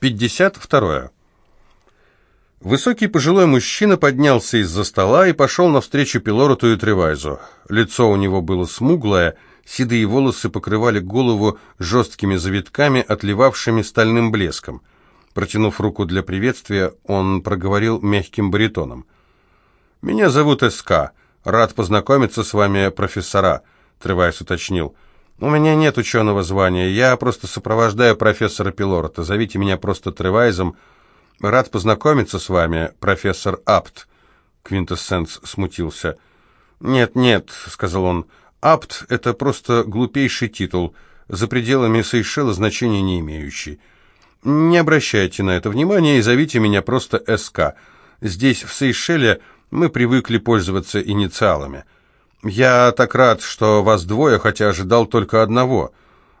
52. Высокий пожилой мужчина поднялся из-за стола и пошел навстречу Пилороту и Тревайзу. Лицо у него было смуглое, седые волосы покрывали голову жесткими завитками, отливавшими стальным блеском. Протянув руку для приветствия, он проговорил мягким баритоном. «Меня зовут СК. Рад познакомиться с вами, профессора», — Тревайз уточнил. «У меня нет ученого звания, я просто сопровождаю профессора Пилорота. Зовите меня просто Тревайзом». «Рад познакомиться с вами, профессор Апт», — Квинтэссенс смутился. «Нет, нет», — сказал он, — «Апт — это просто глупейший титул, за пределами Сейшела значения не имеющий. Не обращайте на это внимания и зовите меня просто СК. Здесь, в Сейшеле, мы привыкли пользоваться инициалами. Я так рад, что вас двое, хотя ожидал только одного».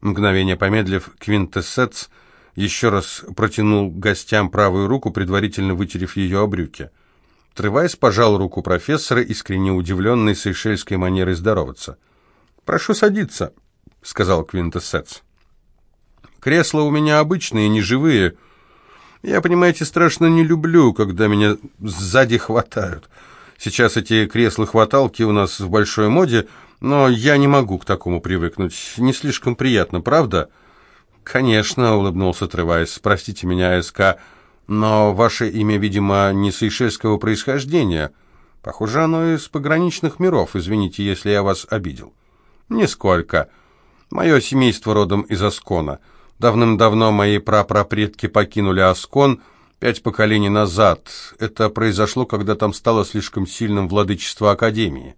Мгновение помедлив, Квинтэссенс — еще раз протянул гостям правую руку, предварительно вытерев ее о брюки. Пожал руку профессора, искренне удивленный сейшельской манерой здороваться. «Прошу садиться», — сказал Квинтэссец. «Кресла у меня обычные, не живые. Я, понимаете, страшно не люблю, когда меня сзади хватают. Сейчас эти кресла-хваталки у нас в большой моде, но я не могу к такому привыкнуть. Не слишком приятно, правда?» «Конечно», — улыбнулся Тревайс, — «простите меня, СК, но ваше имя, видимо, не сейшельского происхождения. Похоже, оно из пограничных миров, извините, если я вас обидел». «Нисколько. Мое семейство родом из Аскона. Давным-давно мои прапрапредки покинули Аскон пять поколений назад. Это произошло, когда там стало слишком сильным владычество Академии».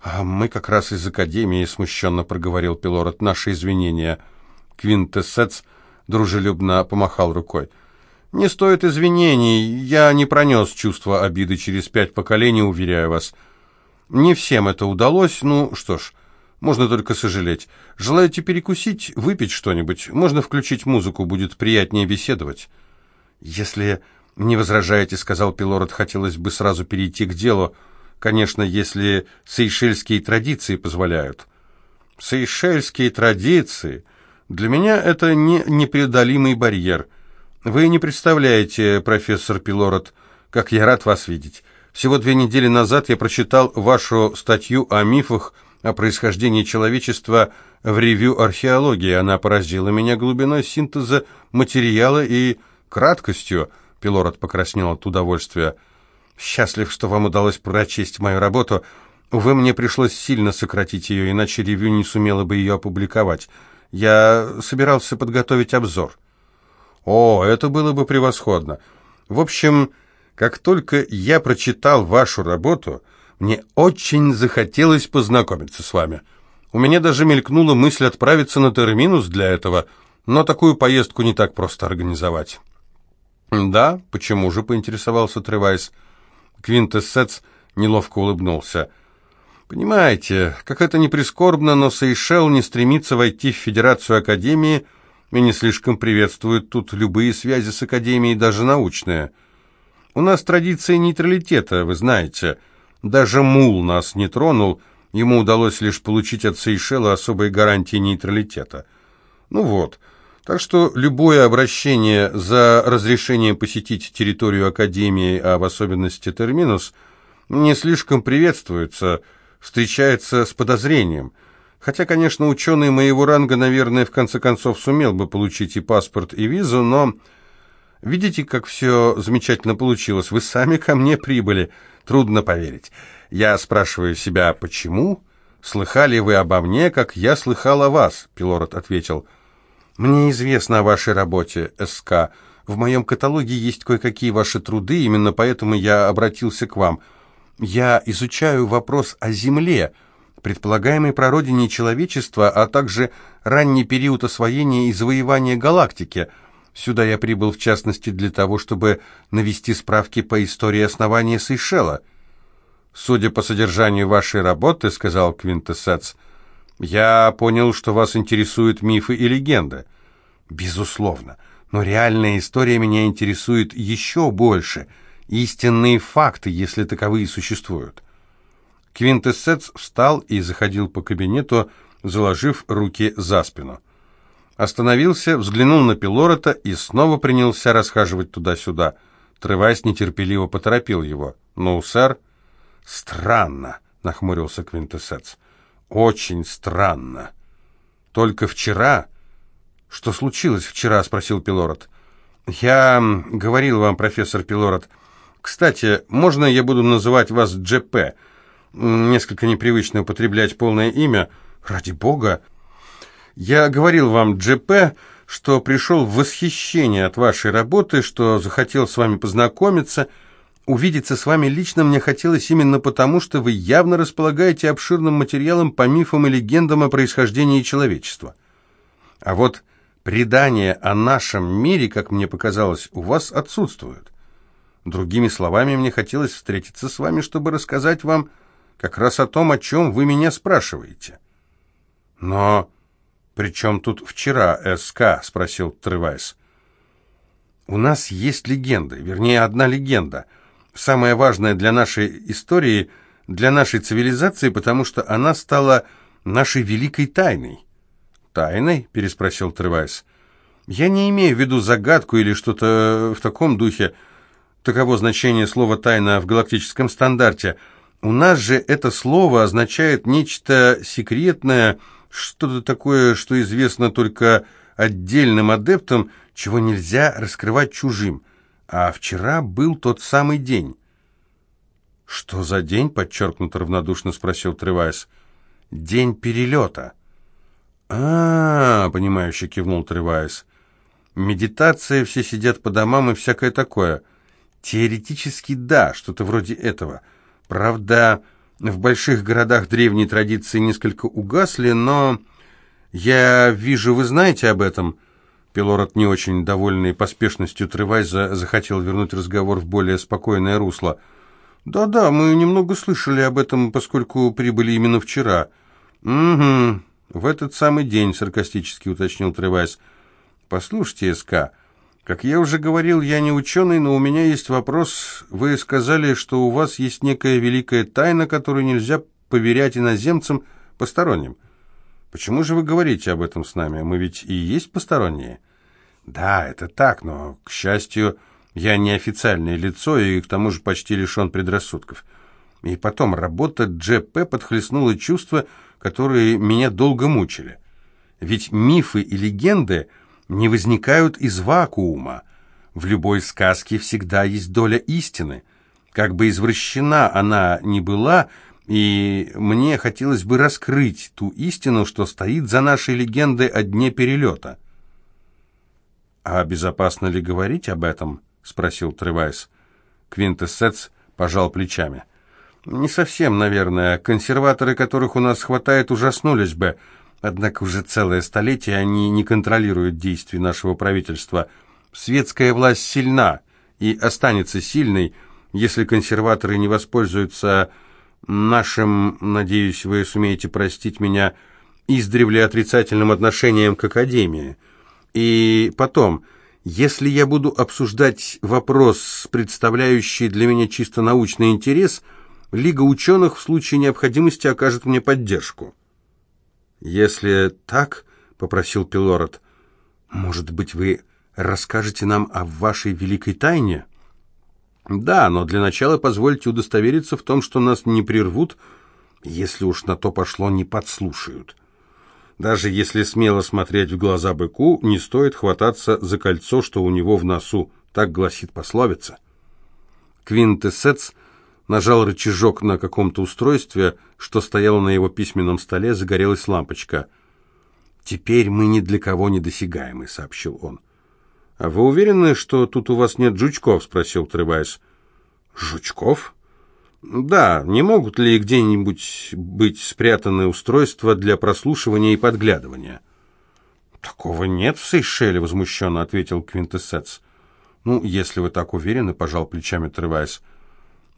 «А мы как раз из Академии», — смущенно проговорил Пилород, — «наши извинения». Квинтэссец дружелюбно помахал рукой. «Не стоит извинений, я не пронес чувство обиды через пять поколений, уверяю вас. Не всем это удалось, ну что ж, можно только сожалеть. Желаете перекусить, выпить что-нибудь? Можно включить музыку, будет приятнее беседовать». «Если не возражаете, — сказал Пилород, — хотелось бы сразу перейти к делу, конечно, если сейшельские традиции позволяют». «Сейшельские традиции!» Для меня это не непреодолимый барьер. Вы не представляете, профессор Пилород, как я рад вас видеть. Всего две недели назад я прочитал вашу статью о мифах о происхождении человечества в ревью археологии. Она поразила меня глубиной синтеза материала и краткостью. Пилород покраснел от удовольствия. Счастлив, что вам удалось прочесть мою работу. Увы, мне пришлось сильно сократить ее, иначе ревью не сумела бы ее опубликовать. Я собирался подготовить обзор. О, это было бы превосходно. В общем, как только я прочитал вашу работу, мне очень захотелось познакомиться с вами. У меня даже мелькнула мысль отправиться на терминус для этого, но такую поездку не так просто организовать. «Да, почему же?» — поинтересовался Тревайс. Квинтэссец неловко улыбнулся. Понимаете, как это ни прискорбно, но Сейшел не стремится войти в Федерацию Академии и не слишком приветствует тут любые связи с Академией, даже научные. У нас традиция нейтралитета, вы знаете. Даже Мул нас не тронул, ему удалось лишь получить от Сейшела особые гарантии нейтралитета. Ну вот, так что любое обращение за разрешение посетить территорию Академии, а в особенности Терминус, не слишком приветствуется – встречается с подозрением. Хотя, конечно, ученый моего ранга, наверное, в конце концов сумел бы получить и паспорт, и визу, но... Видите, как все замечательно получилось? Вы сами ко мне прибыли. Трудно поверить. Я спрашиваю себя, почему? Слыхали вы обо мне, как я слыхал о вас? Пилород ответил. Мне известно о вашей работе, СК. В моем каталоге есть кое-какие ваши труды, именно поэтому я обратился к вам. Я изучаю вопрос о Земле, предполагаемой прародине человечества, а также ранний период освоения и завоевания галактики. Сюда я прибыл в частности для того, чтобы навести справки по истории основания Сейшела. «Судя по содержанию вашей работы, — сказал Квинтэссец, — я понял, что вас интересуют мифы и легенды». «Безусловно, но реальная история меня интересует еще больше — истинные факты, если таковые существуют. Квинтэссец встал и заходил по кабинету, заложив руки за спину. Остановился, взглянул на Пилората и снова принялся расхаживать туда-сюда. Тревайс нетерпеливо поторопил его. «Ну, сэр?» «Странно», — нахмурился Квинтесетц. «Очень странно. Только вчера...» «Что случилось вчера?» — спросил Пилорат. «Я говорил вам, профессор Пилорат. Кстати, можно я буду называть вас Дж.П.? Несколько непривычно употреблять полное имя. Ради бога!» «Я говорил вам, Дж.П., что пришел в восхищение от вашей работы, что захотел с вами познакомиться...» Увидеться с вами лично мне хотелось именно потому, что вы явно располагаете обширным материалом по мифам и легендам о происхождении человечества. А вот предания о нашем мире, как мне показалось, у вас отсутствуют. Другими словами, мне хотелось встретиться с вами, чтобы рассказать вам как раз о том, о чем вы меня спрашиваете. Но при чем тут вчера СК? спросил Тревайс. У нас есть легенды, вернее, одна легенда – самое важное для нашей истории, для нашей цивилизации, потому что она стала нашей великой тайной. «Тайной?» – переспросил Тревайс. «Я не имею в виду загадку или что-то в таком духе. Таково значение слова «тайна» в галактическом стандарте. У нас же это слово означает нечто секретное, что-то такое, что известно только отдельным адептам, чего нельзя раскрывать чужим. А вчера был тот самый день. «Что за день?» — подчеркнуто равнодушно спросил Тревайс. «День перелета». «А, -а, -а понимающе кивнул Тревайс. «Медитация, все сидят по домам и всякое такое. Теоретически да, что-то вроде этого. Правда, в больших городах древние традиции несколько угасли, но я вижу, вы знаете об этом». Пилород, не очень довольный поспешностью Тревайза, захотел вернуть разговор в более спокойное русло. «Да-да, мы немного слышали об этом, поскольку прибыли именно вчера». «Угу, в этот самый день», — саркастически уточнил Тревайз. «Послушайте, СК, как я уже говорил, я не ученый, но у меня есть вопрос. Вы сказали, что у вас есть некая великая тайна, которую нельзя поверять иноземцам посторонним». Почему же вы говорите об этом с нами? Мы ведь и есть посторонние. Да, это так, но, к счастью, я не официальное лицо и к тому же почти лишен предрассудков. И потом, работа Дж.П. подхлестнула чувства, которые меня долго мучили. Ведь мифы и легенды не возникают из вакуума. В любой сказке всегда есть доля истины. Как бы извращена она ни была, и мне хотелось бы раскрыть ту истину, что стоит за нашей легендой о дне перелета. «А безопасно ли говорить об этом?» — спросил Тревайс. Квинтэссец пожал плечами. «Не совсем, наверное. Консерваторы, которых у нас хватает, ужаснулись бы. Однако уже целое столетие они не контролируют действий нашего правительства. Светская власть сильна и останется сильной, если консерваторы не воспользуются нашим, надеюсь, вы сумеете простить меня, издревле отрицательным отношением к Академии. И потом, если я буду обсуждать вопрос, представляющий для меня чисто научный интерес, Лига ученых в случае необходимости окажет мне поддержку. «Если так, — попросил Пилород, — может быть, вы расскажете нам о вашей великой тайне?» Да, но для начала позвольте удостовериться в том, что нас не прервут, если уж на то пошло, не подслушают. Даже если смело смотреть в глаза быку, не стоит хвататься за кольцо, что у него в носу, так гласит пословица. Квинтэссец нажал рычажок на каком-то устройстве, что стояло на его письменном столе, загорелась лампочка. «Теперь мы ни для кого не досягаемы», — сообщил он. «А вы уверены, что тут у вас нет жучков?» — спросил Тревайс. «Жучков?» «Да, не могут ли где-нибудь быть спрятаны устройства для прослушивания и подглядывания?» «Такого нет в Сейшеле», — возмущенно ответил Квинтэссец. «Ну, если вы так уверены», — пожал плечами Тревайс.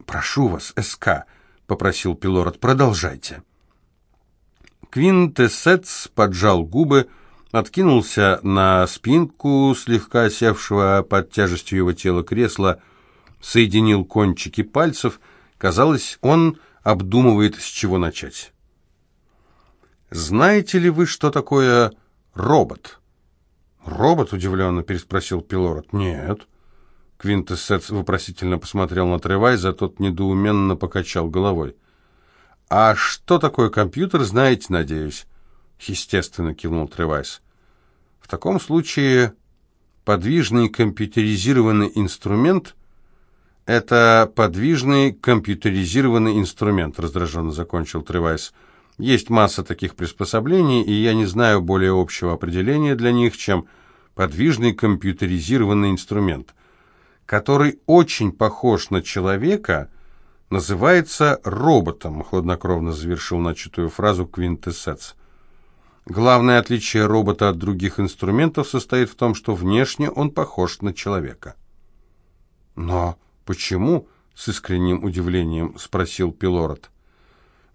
«Прошу вас, СК», — попросил Пилород, — «продолжайте». Квинтэссец поджал губы, — откинулся на спинку слегка севшего под тяжестью его тела кресла, соединил кончики пальцев. Казалось, он обдумывает, с чего начать. «Знаете ли вы, что такое робот?» «Робот?» — удивленно переспросил Пилород. «Нет». Квинтэссец вопросительно посмотрел на Тревайза, тот недоуменно покачал головой. «А что такое компьютер, знаете, надеюсь?» «Естественно», — кивнул Тревайз. «В таком случае подвижный компьютеризированный инструмент — это подвижный компьютеризированный инструмент», — раздраженно закончил Тревайз. «Есть масса таких приспособлений, и я не знаю более общего определения для них, чем подвижный компьютеризированный инструмент» который очень похож на человека, называется роботом, хладнокровно завершил начатую фразу Квинтэссец. Главное отличие робота от других инструментов состоит в том, что внешне он похож на человека. «Но почему?» — с искренним удивлением спросил Пилород.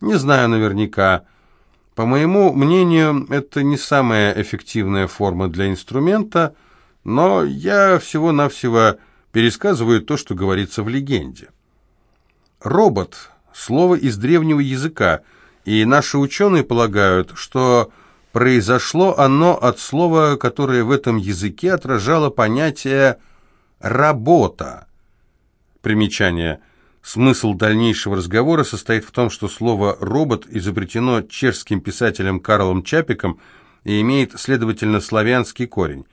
«Не знаю наверняка. По моему мнению, это не самая эффективная форма для инструмента, но я всего-навсего пересказывают то, что говорится в легенде. Робот – слово из древнего языка, и наши ученые полагают, что произошло оно от слова, которое в этом языке отражало понятие «работа». Примечание. Смысл дальнейшего разговора состоит в том, что слово «робот» изобретено чешским писателем Карлом Чапиком и имеет, следовательно, славянский корень.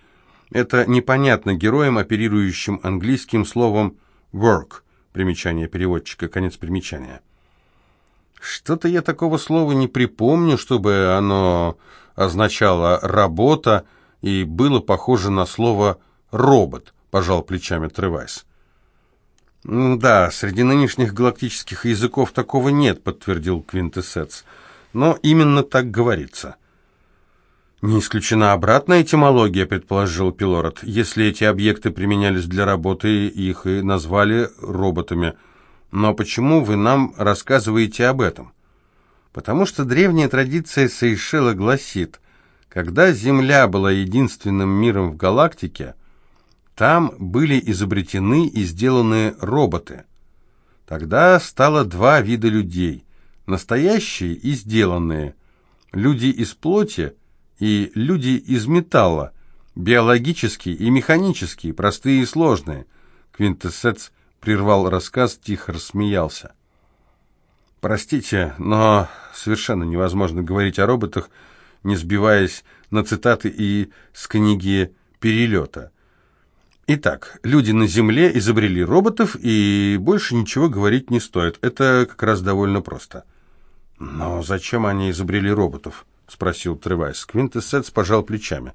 Это непонятно героям, оперирующим английским словом «work». Примечание переводчика, конец примечания. Что-то я такого слова не припомню, чтобы оно означало «работа» и было похоже на слово «робот», пожал плечами Тревайс. «Да, среди нынешних галактических языков такого нет», подтвердил Квинтэссец. «Но именно так говорится». «Не исключена обратная этимология», — предположил Пилород. «Если эти объекты применялись для работы, их и назвали роботами. Но почему вы нам рассказываете об этом?» «Потому что древняя традиция Сейшела гласит, когда Земля была единственным миром в галактике, там были изобретены и сделаны роботы. Тогда стало два вида людей — настоящие и сделанные. Люди из плоти — и люди из металла, биологические и механические, простые и сложные. Квинтэссец прервал рассказ, тихо рассмеялся. Простите, но совершенно невозможно говорить о роботах, не сбиваясь на цитаты и с книги «Перелета». Итак, люди на Земле изобрели роботов, и больше ничего говорить не стоит. Это как раз довольно просто. Но зачем они изобрели роботов? — спросил Тревайс. Квинтэссенс пожал плечами.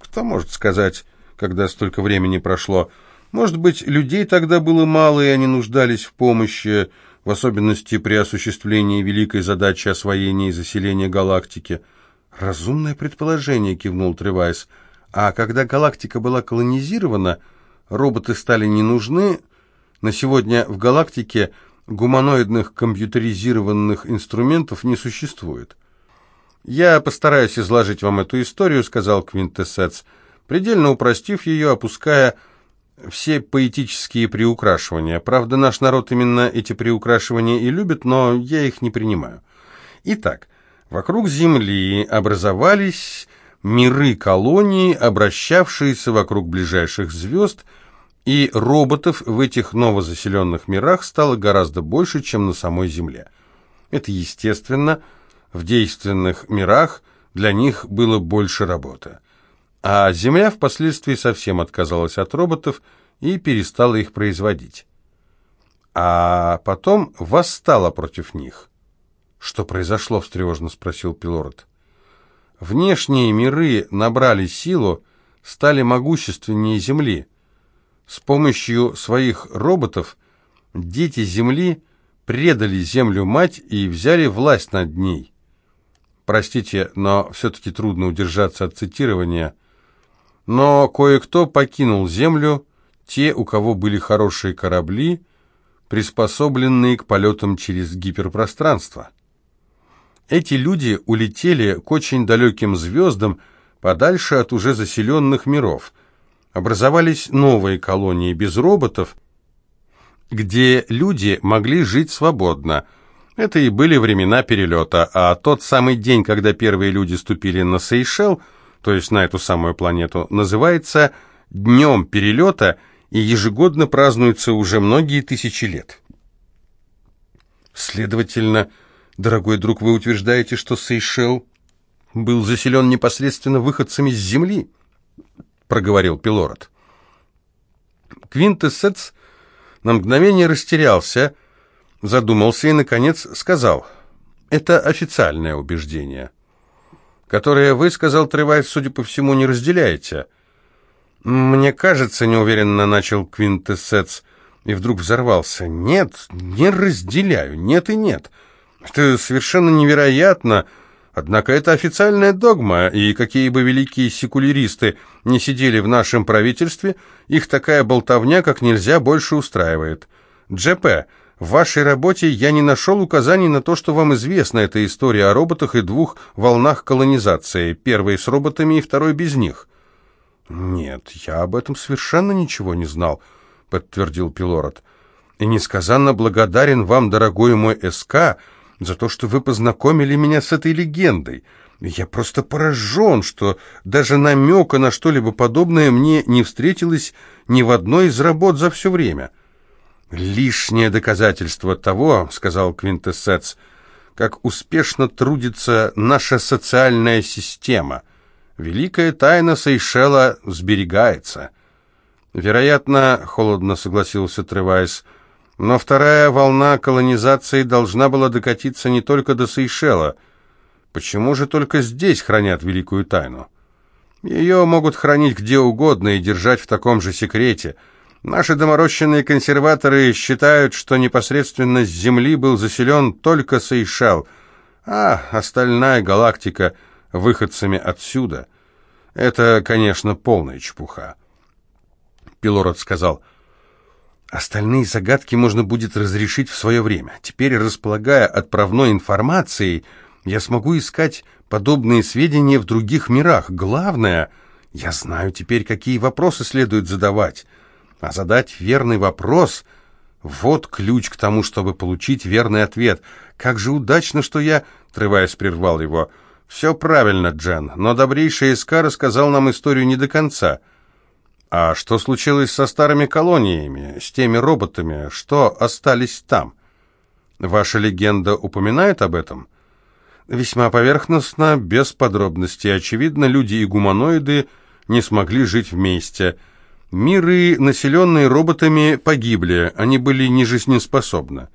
«Кто может сказать, когда столько времени прошло? Может быть, людей тогда было мало, и они нуждались в помощи, в особенности при осуществлении великой задачи освоения и заселения галактики?» «Разумное предположение», — кивнул Тревайс. «А когда галактика была колонизирована, роботы стали не нужны. На сегодня в галактике гуманоидных компьютеризированных инструментов не существует». «Я постараюсь изложить вам эту историю», — сказал Квинтэссец, предельно упростив ее, опуская все поэтические приукрашивания. Правда, наш народ именно эти приукрашивания и любит, но я их не принимаю. Итак, вокруг Земли образовались миры колонии, обращавшиеся вокруг ближайших звезд, и роботов в этих новозаселенных мирах стало гораздо больше, чем на самой Земле. Это естественно – в действенных мирах для них было больше работы. А Земля впоследствии совсем отказалась от роботов и перестала их производить. А потом восстала против них. «Что произошло?» – встревожно спросил Пилород. «Внешние миры набрали силу, стали могущественнее Земли. С помощью своих роботов дети Земли предали Землю-мать и взяли власть над ней. Простите, но все-таки трудно удержаться от цитирования. Но кое-кто покинул землю, те, у кого были хорошие корабли, приспособленные к полетам через гиперпространство. Эти люди улетели к очень далеким звездам, подальше от уже заселенных миров. Образовались новые колонии без роботов, где люди могли жить свободно – это и были времена перелета, а тот самый день, когда первые люди ступили на Сейшел, то есть на эту самую планету, называется «Днем перелета» и ежегодно празднуется уже многие тысячи лет. Следовательно, дорогой друг, вы утверждаете, что Сейшел был заселен непосредственно выходцами с Земли, проговорил Пилород. Квинтэссец на мгновение растерялся, задумался и, наконец, сказал, «Это официальное убеждение, которое вы, — сказал Тревайс, — судя по всему, не разделяете». «Мне кажется, — неуверенно начал Квинтэссец, и вдруг взорвался, — нет, не разделяю, нет и нет. Это совершенно невероятно, — Однако это официальная догма, и какие бы великие секуляристы не сидели в нашем правительстве, их такая болтовня как нельзя больше устраивает. ДЖП, в вашей работе я не нашел указаний на то, что вам известна эта история о роботах и двух волнах колонизации, первой с роботами и второй без них. «Нет, я об этом совершенно ничего не знал», — подтвердил Пилород. «И несказанно благодарен вам, дорогой мой СК, — за то, что вы познакомили меня с этой легендой. Я просто поражен, что даже намека на что-либо подобное мне не встретилось ни в одной из работ за все время. «Лишнее доказательство того, — сказал Квинтэссец, — как успешно трудится наша социальная система. Великая тайна Сейшела сберегается». «Вероятно, — холодно согласился Тревайс, — но вторая волна колонизации должна была докатиться не только до Сейшела. Почему же только здесь хранят великую тайну? Ее могут хранить где угодно и держать в таком же секрете. Наши доморощенные консерваторы считают, что непосредственно с Земли был заселен только Сейшел, а остальная галактика выходцами отсюда. Это, конечно, полная чепуха. Пилород сказал, Остальные загадки можно будет разрешить в свое время. Теперь, располагая отправной информацией, я смогу искать подобные сведения в других мирах. Главное, я знаю теперь, какие вопросы следует задавать. А задать верный вопрос — вот ключ к тому, чтобы получить верный ответ. Как же удачно, что я... Треваясь, прервал его. «Все правильно, Джен, но добрейший СК рассказал нам историю не до конца». А что случилось со старыми колониями, с теми роботами, что остались там? Ваша легенда упоминает об этом? Весьма поверхностно, без подробностей. Очевидно, люди и гуманоиды не смогли жить вместе. Миры, населенные роботами, погибли, они были нежизнеспособны.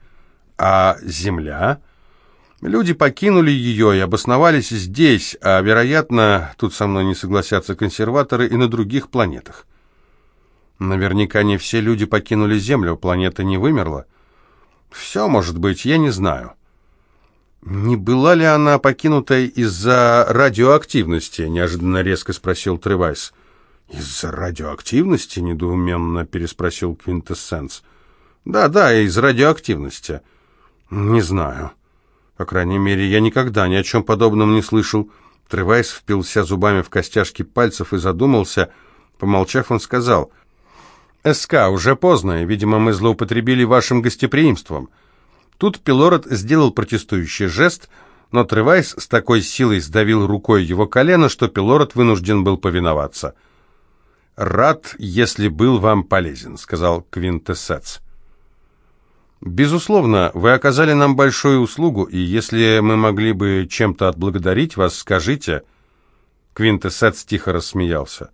А Земля? Люди покинули ее и обосновались здесь, а, вероятно, тут со мной не согласятся консерваторы, и на других планетах. Наверняка не все люди покинули Землю, планета не вымерла. Все может быть, я не знаю. Не была ли она покинута из-за радиоактивности? Неожиданно резко спросил Тревайс. Из-за радиоактивности? Недоуменно переспросил Квинтэссенс. Да, да, из радиоактивности. Не знаю. По крайней мере, я никогда ни о чем подобном не слышал. Тревайс впился зубами в костяшки пальцев и задумался. Помолчав, он сказал... «СК, уже поздно, видимо, мы злоупотребили вашим гостеприимством». Тут Пилород сделал протестующий жест, но Тревайс с такой силой сдавил рукой его колено, что Пилород вынужден был повиноваться. «Рад, если был вам полезен», — сказал Квинтэссец. «Безусловно, вы оказали нам большую услугу, и если мы могли бы чем-то отблагодарить вас, скажите...» Квинтэссец тихо рассмеялся.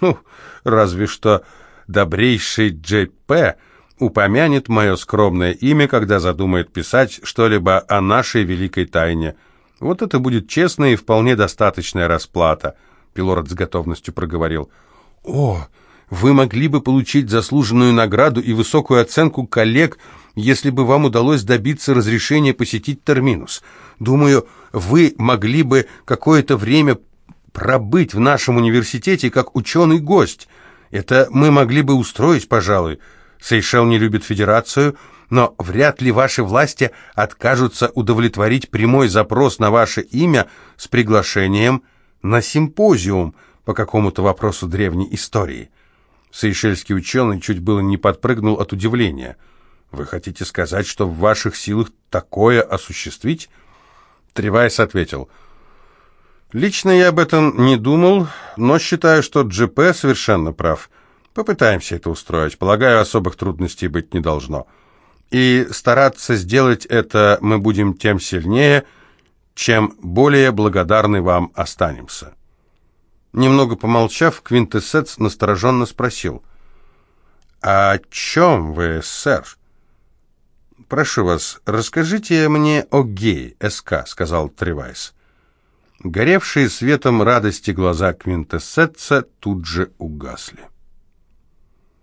«Ну, разве что добрейший Джей-П упомянет мое скромное имя, когда задумает писать что-либо о нашей великой тайне. Вот это будет честная и вполне достаточная расплата», — Пилород с готовностью проговорил. «О, вы могли бы получить заслуженную награду и высокую оценку коллег, если бы вам удалось добиться разрешения посетить Терминус. Думаю, вы могли бы какое-то время пробыть в нашем университете как ученый-гость». Это мы могли бы устроить, пожалуй. Сейшел не любит федерацию, но вряд ли ваши власти откажутся удовлетворить прямой запрос на ваше имя с приглашением на симпозиум по какому-то вопросу древней истории. Сейшельский ученый чуть было не подпрыгнул от удивления. «Вы хотите сказать, что в ваших силах такое осуществить?» Тревайс ответил – Лично я об этом не думал, но считаю, что ДжП совершенно прав. Попытаемся это устроить. Полагаю, особых трудностей быть не должно. И стараться сделать это мы будем тем сильнее, чем более благодарны вам останемся. Немного помолчав, Квинтэссец настороженно спросил. «О чем вы, сэр?» «Прошу вас, расскажите мне о гее, СК», — сказал Тревайс. Горевшие светом радости глаза Квинтэссетца тут же угасли.